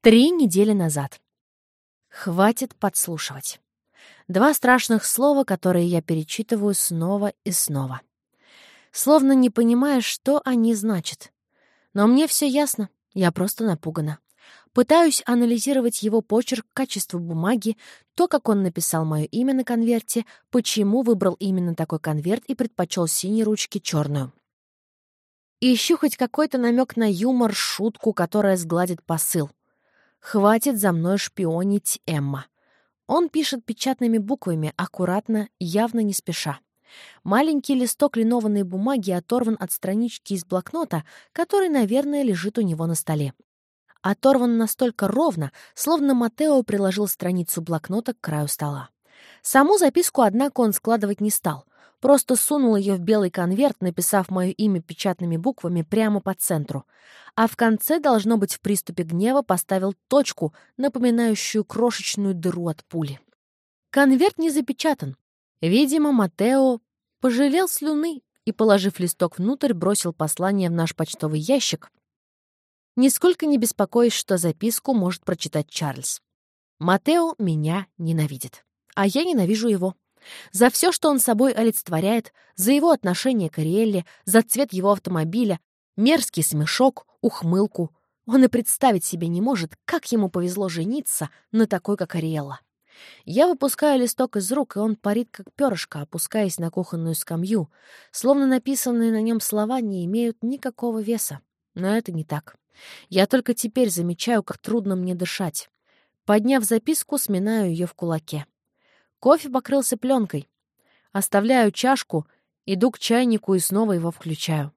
Три недели назад. Хватит подслушивать. Два страшных слова, которые я перечитываю снова и снова. Словно не понимая, что они значат. Но мне все ясно, я просто напугана. Пытаюсь анализировать его почерк, качество бумаги, то, как он написал мое имя на конверте, почему выбрал именно такой конверт и предпочел синей ручки черную. ищу хоть какой-то намек на юмор, шутку, которая сгладит посыл. Хватит за мной шпионить, Эмма. Он пишет печатными буквами, аккуратно, явно не спеша. Маленький листок линованной бумаги оторван от странички из блокнота, который, наверное, лежит у него на столе. Оторван настолько ровно, словно Матео приложил страницу блокнота к краю стола. Саму записку, однако, он складывать не стал. Просто сунул ее в белый конверт, написав мое имя печатными буквами прямо по центру. А в конце, должно быть, в приступе гнева поставил точку, напоминающую крошечную дыру от пули. Конверт не запечатан. Видимо, Матео пожалел слюны и, положив листок внутрь, бросил послание в наш почтовый ящик, нисколько не беспокоясь, что записку может прочитать Чарльз. Матео меня ненавидит, а я ненавижу его. За все, что он собой олицетворяет, за его отношение к Ариэлле, за цвет его автомобиля, мерзкий смешок, ухмылку. Он и представить себе не может, как ему повезло жениться на такой, как Ариэлла. Я выпускаю листок из рук, и он парит, как перышко, опускаясь на кухонную скамью, словно написанные на нем слова не имеют никакого веса. Но это не так. Я только теперь замечаю, как трудно мне дышать. Подняв записку, сминаю ее в кулаке. Кофе покрылся пленкой. Оставляю чашку, иду к чайнику и снова его включаю.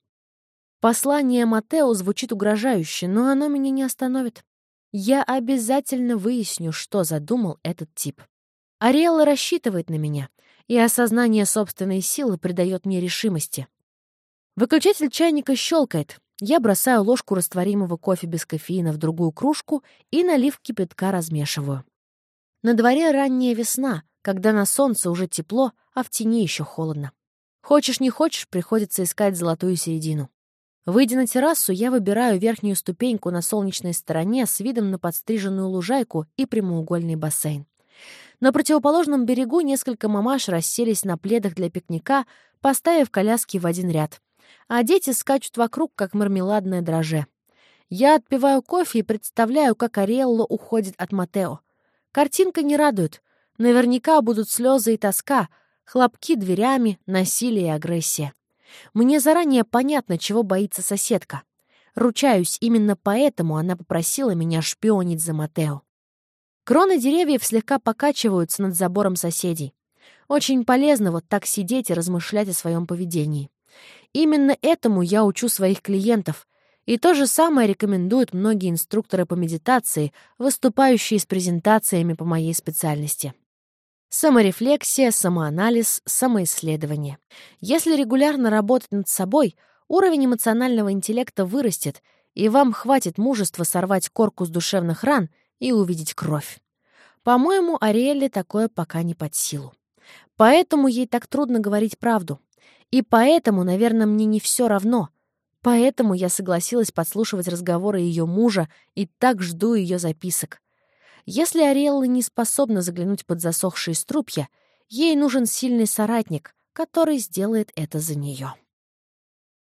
Послание Матео звучит угрожающе, но оно меня не остановит. Я обязательно выясню, что задумал этот тип. Ариэлла рассчитывает на меня, и осознание собственной силы придает мне решимости. Выключатель чайника щелкает, я бросаю ложку растворимого кофе без кофеина в другую кружку и, налив кипятка, размешиваю. На дворе ранняя весна, когда на солнце уже тепло, а в тени еще холодно. Хочешь не хочешь, приходится искать золотую середину. Выйдя на террасу, я выбираю верхнюю ступеньку на солнечной стороне с видом на подстриженную лужайку и прямоугольный бассейн. На противоположном берегу несколько мамаш расселись на пледах для пикника, поставив коляски в один ряд а дети скачут вокруг, как мармеладное дроже. Я отпиваю кофе и представляю, как Ариэлло уходит от Матео. Картинка не радует. Наверняка будут слезы и тоска, хлопки дверями, насилие и агрессия. Мне заранее понятно, чего боится соседка. Ручаюсь, именно поэтому она попросила меня шпионить за Матео. Кроны деревьев слегка покачиваются над забором соседей. Очень полезно вот так сидеть и размышлять о своем поведении. Именно этому я учу своих клиентов, и то же самое рекомендуют многие инструкторы по медитации, выступающие с презентациями по моей специальности. Саморефлексия, самоанализ, самоисследование. Если регулярно работать над собой, уровень эмоционального интеллекта вырастет, и вам хватит мужества сорвать корку с душевных ран и увидеть кровь. По-моему, Ариэлле такое пока не под силу. Поэтому ей так трудно говорить правду. И поэтому, наверное, мне не все равно. Поэтому я согласилась подслушивать разговоры ее мужа и так жду ее записок. Если Ариэлла не способна заглянуть под засохшие струпья, ей нужен сильный соратник, который сделает это за нее.